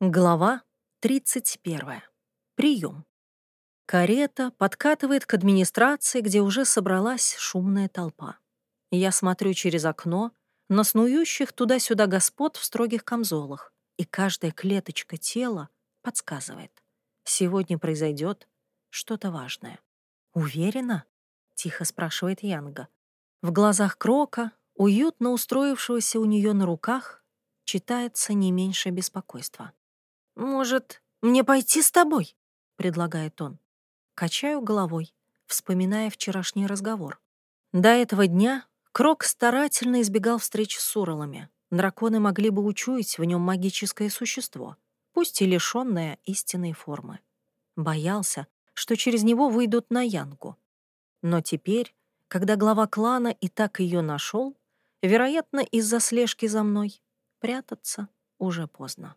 Глава 31. Прием. Карета подкатывает к администрации, где уже собралась шумная толпа. Я смотрю через окно на снующих туда-сюда господ в строгих камзолах, и каждая клеточка тела подсказывает. Сегодня произойдет что-то важное. «Уверена?» — тихо спрашивает Янга. В глазах Крока, уютно устроившегося у нее на руках, читается не меньше беспокойства. «Может, мне пойти с тобой?» — предлагает он. Качаю головой, вспоминая вчерашний разговор. До этого дня Крок старательно избегал встреч с уралами. Драконы могли бы учуять в нем магическое существо, пусть и лишенное истинной формы. Боялся, что через него выйдут на Янгу. Но теперь, когда глава клана и так ее нашел, вероятно, из-за слежки за мной, прятаться уже поздно.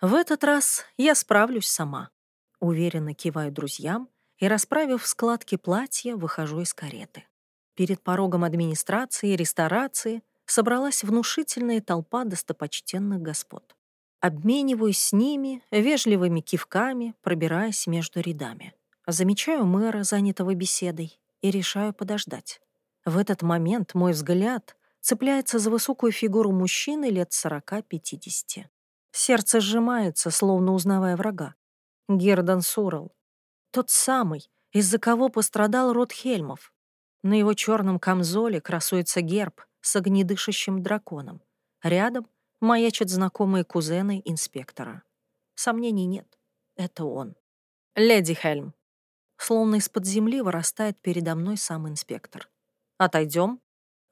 В этот раз я справлюсь сама. Уверенно киваю друзьям и, расправив складки платья, выхожу из кареты. Перед порогом администрации и ресторации собралась внушительная толпа достопочтенных господ. Обмениваюсь с ними вежливыми кивками, пробираясь между рядами. Замечаю мэра, занятого беседой, и решаю подождать. В этот момент мой взгляд цепляется за высокую фигуру мужчины лет 40-50. Сердце сжимается, словно узнавая врага. Гердан Сурал. Тот самый, из-за кого пострадал род Хельмов. На его черном камзоле красуется герб с огнедышащим драконом. Рядом маячат знакомые кузены инспектора. Сомнений нет. Это он. «Леди Хельм». Словно из-под земли вырастает передо мной сам инспектор. «Отойдем?»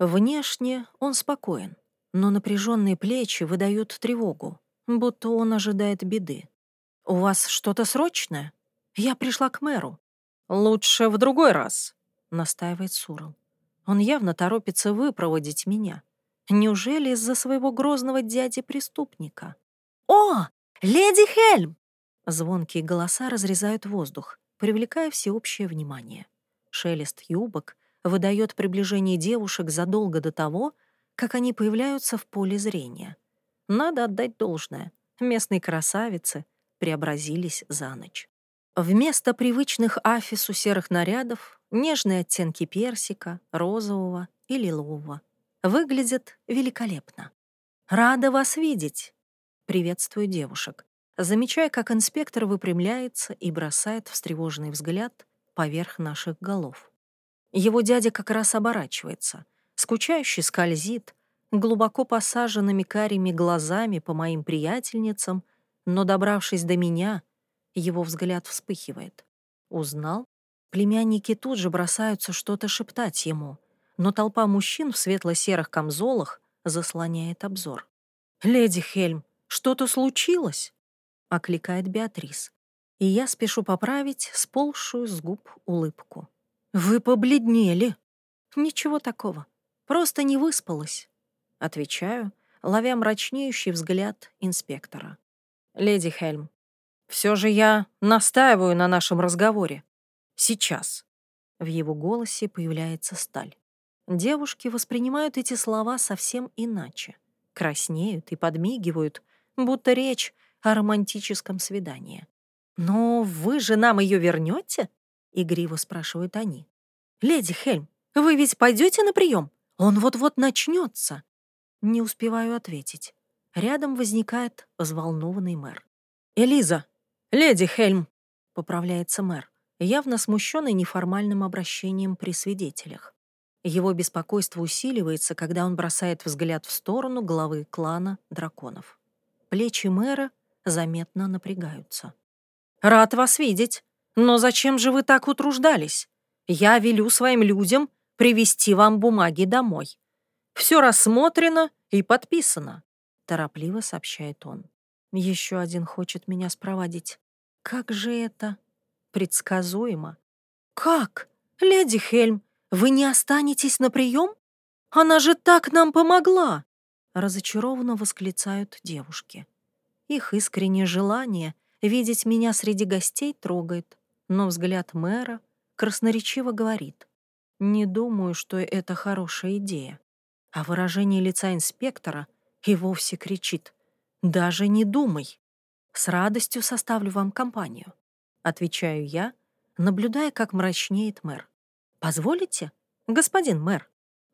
Внешне он спокоен, но напряженные плечи выдают тревогу будто он ожидает беды. «У вас что-то срочное? Я пришла к мэру». «Лучше в другой раз», — настаивает Сурал. Он явно торопится выпроводить меня. Неужели из-за своего грозного дяди-преступника? «О, леди Хельм!» Звонкие голоса разрезают воздух, привлекая всеобщее внимание. Шелест юбок выдает приближение девушек задолго до того, как они появляются в поле зрения. Надо отдать должное. Местные красавицы преобразились за ночь. Вместо привычных афису серых нарядов нежные оттенки персика, розового и лилового. Выглядят великолепно. «Рада вас видеть!» Приветствую девушек. Замечая, как инспектор выпрямляется и бросает встревоженный взгляд поверх наших голов. Его дядя как раз оборачивается. Скучающий скользит, глубоко посаженными карими глазами по моим приятельницам, но, добравшись до меня, его взгляд вспыхивает. Узнал? Племянники тут же бросаются что-то шептать ему, но толпа мужчин в светло-серых камзолах заслоняет обзор. «Леди Хельм, что-то случилось?» — окликает Беатрис. И я спешу поправить сползшую с губ улыбку. «Вы побледнели!» «Ничего такого. Просто не выспалась. Отвечаю, ловя мрачнеющий взгляд инспектора. «Леди Хельм, все же я настаиваю на нашем разговоре. Сейчас». В его голосе появляется сталь. Девушки воспринимают эти слова совсем иначе. Краснеют и подмигивают, будто речь о романтическом свидании. «Но вы же нам ее вернете? игриво спрашивают они. «Леди Хельм, вы ведь пойдете на прием? Он вот-вот начнется. Не успеваю ответить. Рядом возникает взволнованный мэр. «Элиза! Леди Хельм!» — поправляется мэр, явно смущенный неформальным обращением при свидетелях. Его беспокойство усиливается, когда он бросает взгляд в сторону главы клана драконов. Плечи мэра заметно напрягаются. «Рад вас видеть. Но зачем же вы так утруждались? Я велю своим людям привести вам бумаги домой. Все рассмотрено и подписано», — торопливо сообщает он. Еще один хочет меня спровадить. Как же это предсказуемо. «Как? Леди Хельм, вы не останетесь на прием? Она же так нам помогла!» Разочарованно восклицают девушки. Их искреннее желание видеть меня среди гостей трогает, но взгляд мэра красноречиво говорит. «Не думаю, что это хорошая идея» а выражение лица инспектора и вовсе кричит «Даже не думай!». «С радостью составлю вам компанию», — отвечаю я, наблюдая, как мрачнеет мэр. «Позволите, господин мэр?»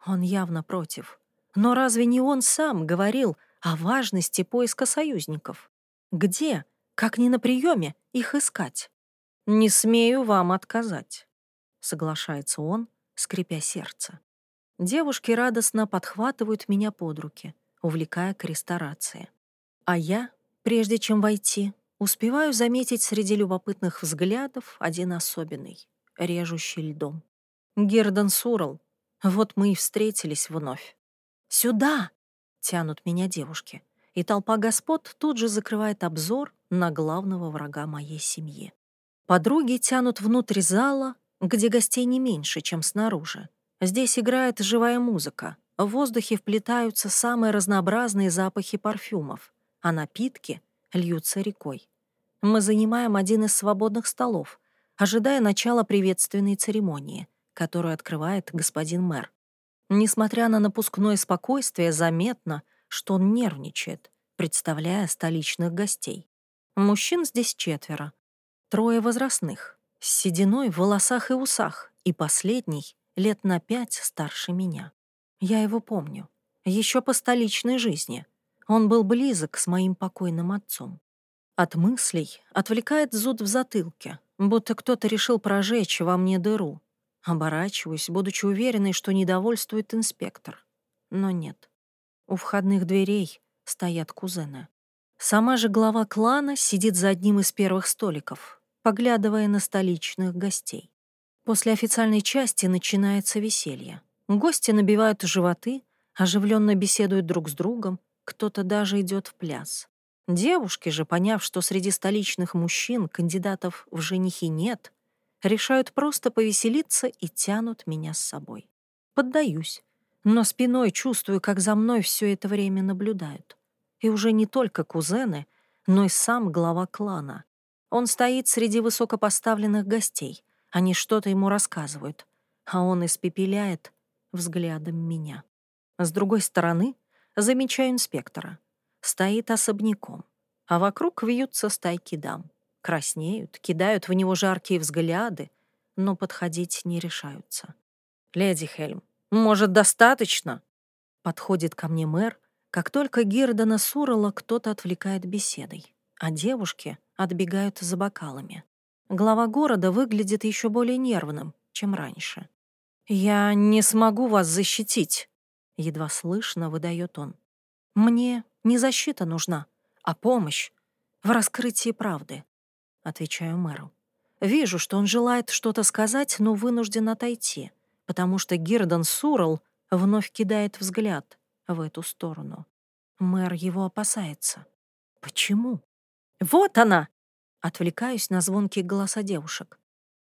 Он явно против. Но разве не он сам говорил о важности поиска союзников? Где, как ни на приеме, их искать? «Не смею вам отказать», — соглашается он, скрипя сердце. Девушки радостно подхватывают меня под руки, увлекая к ресторации. А я, прежде чем войти, успеваю заметить среди любопытных взглядов один особенный, режущий льдом. Гердон Сурл. Вот мы и встретились вновь. «Сюда!» — тянут меня девушки, и толпа господ тут же закрывает обзор на главного врага моей семьи. Подруги тянут внутрь зала, где гостей не меньше, чем снаружи. Здесь играет живая музыка, в воздухе вплетаются самые разнообразные запахи парфюмов, а напитки льются рекой. Мы занимаем один из свободных столов, ожидая начала приветственной церемонии, которую открывает господин мэр. Несмотря на напускное спокойствие, заметно, что он нервничает, представляя столичных гостей. Мужчин здесь четверо. Трое возрастных, с сединой в волосах и усах, и последний лет на пять старше меня. Я его помню. Еще по столичной жизни. Он был близок с моим покойным отцом. От мыслей отвлекает зуд в затылке, будто кто-то решил прожечь во мне дыру. Оборачиваюсь, будучи уверенной, что недовольствует инспектор. Но нет. У входных дверей стоят кузены. Сама же глава клана сидит за одним из первых столиков, поглядывая на столичных гостей. После официальной части начинается веселье. Гости набивают животы, оживленно беседуют друг с другом, кто-то даже идет в пляс. Девушки же, поняв, что среди столичных мужчин кандидатов в женихи нет, решают просто повеселиться и тянут меня с собой. Поддаюсь, но спиной чувствую, как за мной все это время наблюдают. И уже не только кузены, но и сам глава клана. Он стоит среди высокопоставленных гостей — они что-то ему рассказывают, а он испепеляет взглядом меня. С другой стороны, замечаю инспектора. Стоит особняком, а вокруг вьются стайки дам. Краснеют, кидают в него жаркие взгляды, но подходить не решаются. «Леди Хельм, может, достаточно?» Подходит ко мне мэр, как только Гирдона Сурала кто-то отвлекает беседой, а девушки отбегают за бокалами глава города выглядит еще более нервным, чем раньше. «Я не смогу вас защитить», — едва слышно выдает он. «Мне не защита нужна, а помощь в раскрытии правды», — отвечаю мэру. Вижу, что он желает что-то сказать, но вынужден отойти, потому что Гирдон Сурл вновь кидает взгляд в эту сторону. Мэр его опасается. Почему? «Вот она!» Отвлекаюсь на звонкие голоса девушек.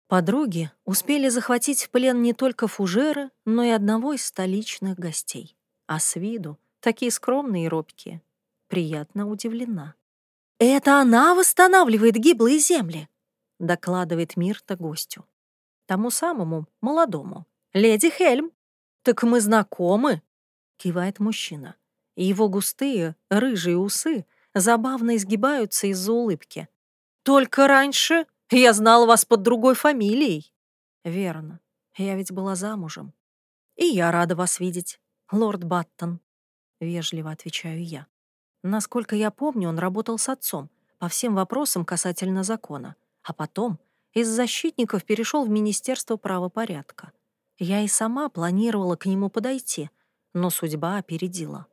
Подруги успели захватить в плен не только фужеры, но и одного из столичных гостей. А с виду такие скромные и робкие. Приятно удивлена. «Это она восстанавливает гиблые земли!» — докладывает Мирта гостю. Тому самому, молодому. «Леди Хельм!» «Так мы знакомы!» — кивает мужчина. Его густые, рыжие усы забавно изгибаются из-за улыбки. Только раньше я знала вас под другой фамилией. Верно. Я ведь была замужем. И я рада вас видеть, лорд Баттон. Вежливо отвечаю я. Насколько я помню, он работал с отцом по всем вопросам касательно закона, а потом из защитников перешел в Министерство правопорядка. Я и сама планировала к нему подойти, но судьба опередила.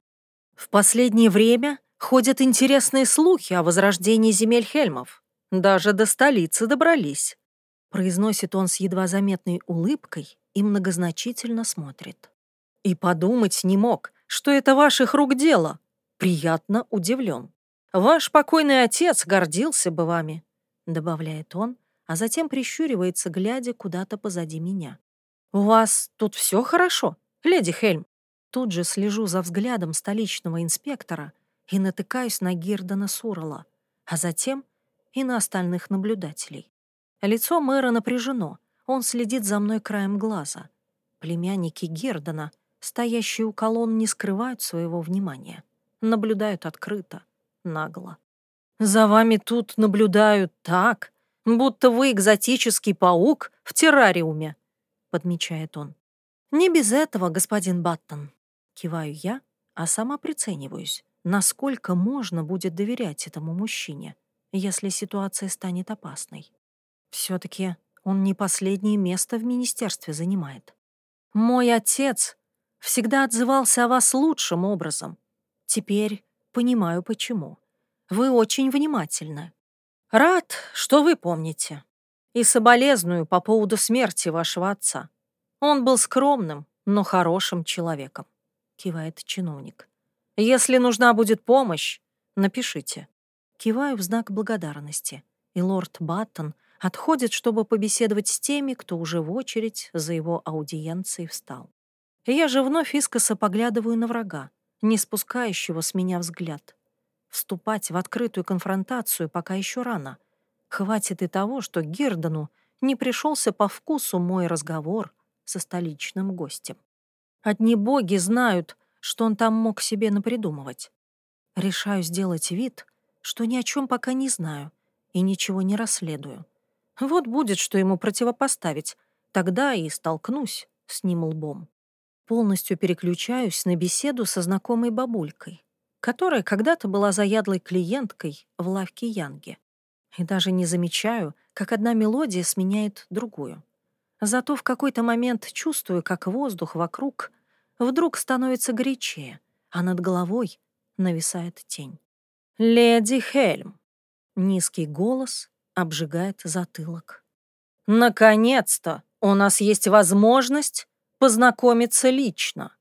В последнее время ходят интересные слухи о возрождении земель Хельмов. Даже до столицы добрались», — произносит он с едва заметной улыбкой и многозначительно смотрит. «И подумать не мог, что это ваших рук дело. Приятно удивлен. Ваш покойный отец гордился бы вами», — добавляет он, а затем прищуривается, глядя куда-то позади меня. «У вас тут все хорошо, леди Хельм?» Тут же слежу за взглядом столичного инспектора и натыкаюсь на Гирдона Сурала, а затем и на остальных наблюдателей. Лицо мэра напряжено, он следит за мной краем глаза. Племянники Гердона, стоящие у колонн, не скрывают своего внимания. Наблюдают открыто, нагло. За вами тут наблюдают так, будто вы экзотический паук в террариуме», — подмечает он. «Не без этого, господин Баттон», — киваю я, а сама прицениваюсь, насколько можно будет доверять этому мужчине, если ситуация станет опасной. все таки он не последнее место в министерстве занимает. Мой отец всегда отзывался о вас лучшим образом. Теперь понимаю, почему. Вы очень внимательны. Рад, что вы помните. И соболезную по поводу смерти вашего отца. Он был скромным, но хорошим человеком, кивает чиновник. Если нужна будет помощь, напишите. Киваю в знак благодарности, и лорд Баттон отходит, чтобы побеседовать с теми, кто уже в очередь за его аудиенцией встал. И я же вновь искоса поглядываю на врага, не спускающего с меня взгляд. Вступать в открытую конфронтацию пока еще рано. Хватит и того, что Гирдону не пришелся по вкусу мой разговор со столичным гостем. Одни боги знают, что он там мог себе напридумывать. Решаю сделать вид, что ни о чем пока не знаю и ничего не расследую. Вот будет, что ему противопоставить, тогда и столкнусь с ним лбом. Полностью переключаюсь на беседу со знакомой бабулькой, которая когда-то была заядлой клиенткой в лавке Янги. И даже не замечаю, как одна мелодия сменяет другую. Зато в какой-то момент чувствую, как воздух вокруг вдруг становится горячее, а над головой нависает тень. «Леди Хельм!» Низкий голос обжигает затылок. «Наконец-то у нас есть возможность познакомиться лично!»